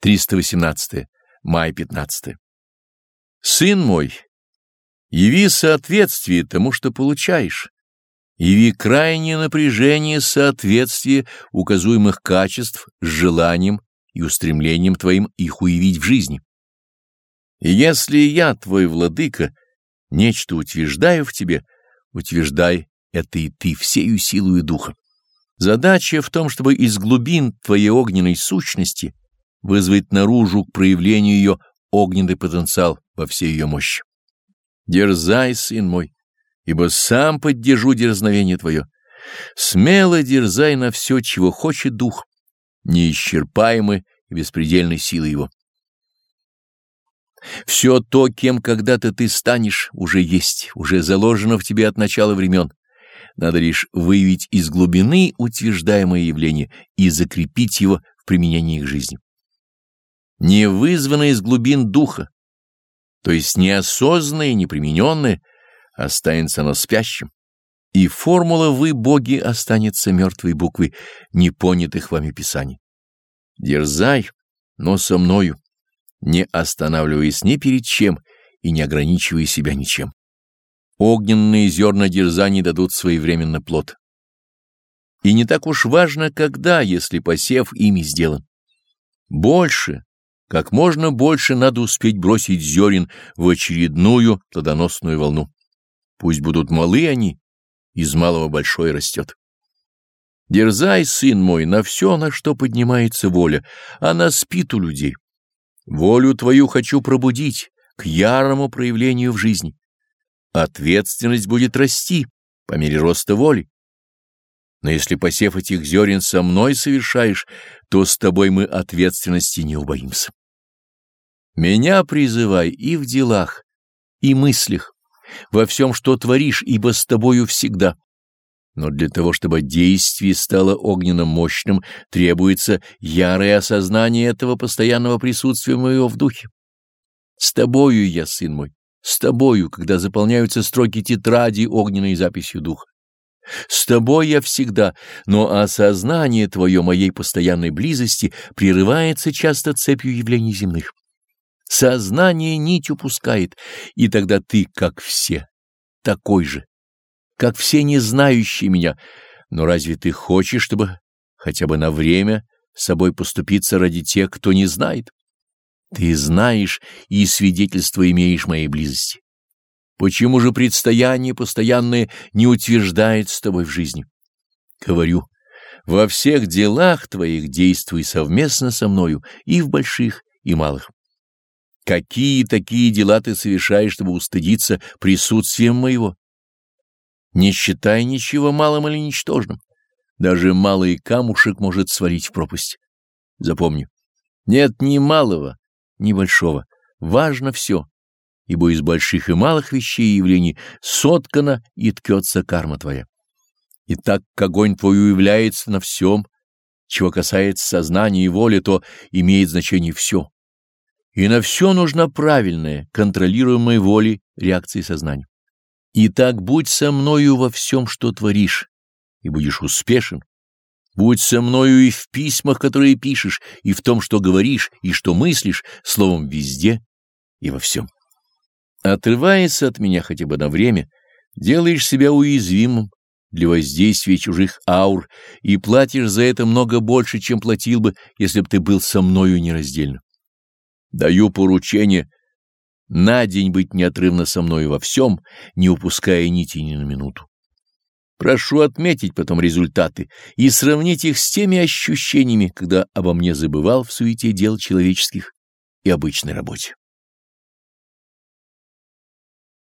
318. Май 15. Сын мой, яви соответствие тому, что получаешь. Яви крайнее напряжение соответствия указуемых качеств с желанием и устремлением твоим их уявить в жизни. И если я, твой владыка, нечто утверждаю в тебе, утверждай это и ты всею силою духа. Задача в том, чтобы из глубин твоей огненной сущности вызвать наружу к проявлению ее огненный потенциал во всей ее мощи. Дерзай, сын мой, ибо сам поддержу дерзновение твое. Смело дерзай на все, чего хочет дух, неисчерпаемой и беспредельной силы его. Все то, кем когда-то ты станешь, уже есть, уже заложено в тебе от начала времен. Надо лишь выявить из глубины утверждаемое явление и закрепить его в применении к жизни не вызванное из глубин духа, то есть неосознанное, непримененное, останется оно спящим, и формула «вы, боги» останется мертвой буквой непонятых вами писаний. Дерзай, но со мною, не останавливаясь ни перед чем и не ограничивая себя ничем. Огненные зерна дерзаний дадут своевременно плод. И не так уж важно, когда, если посев ими сделан. Больше, как можно больше надо успеть бросить зерен в очередную плодоносную волну. Пусть будут малы они, из малого большое растет. Дерзай, сын мой, на все, на что поднимается воля, она спит у людей. Волю твою хочу пробудить к ярому проявлению в жизни. Ответственность будет расти по мере роста воли. Но если посев этих зерен со мной совершаешь, то с тобой мы ответственности не убоимся. Меня призывай и в делах, и мыслях, во всем, что творишь, ибо с тобою всегда. Но для того, чтобы действие стало огненно мощным, требуется ярое осознание этого постоянного присутствия моего в духе. С тобою я, сын мой, с тобою, когда заполняются строки тетради огненной записью духа. С тобой я всегда, но осознание твое моей постоянной близости прерывается часто цепью явлений земных. Сознание нить упускает, и тогда ты, как все, такой же, как все не знающие меня. Но разве ты хочешь, чтобы хотя бы на время собой поступиться ради тех, кто не знает? Ты знаешь и свидетельство имеешь моей близости. Почему же предстояние постоянное не утверждает с тобой в жизни? Говорю, во всех делах твоих действуй совместно со мною и в больших, и малых. Какие такие дела ты совершаешь, чтобы устыдиться присутствием моего? Не считай ничего малым или ничтожным. Даже малый камушек может свалить в пропасть. Запомни, нет ни малого, ни большого. Важно все, ибо из больших и малых вещей и явлений соткана и ткется карма твоя. И так как огонь твой уявляется на всем, чего касается сознания и воли, то имеет значение все и на все нужна правильная, контролируемая волей реакция сознания. Итак, будь со мною во всем, что творишь, и будешь успешен. Будь со мною и в письмах, которые пишешь, и в том, что говоришь, и что мыслишь, словом, везде и во всем. Отрываясь от меня хотя бы на время, делаешь себя уязвимым для воздействия чужих аур и платишь за это много больше, чем платил бы, если бы ты был со мною нераздельно. Даю поручение на день быть неотрывно со мной во всем, не упуская нити ни на минуту. Прошу отметить потом результаты и сравнить их с теми ощущениями, когда обо мне забывал в суете дел человеческих и обычной работе.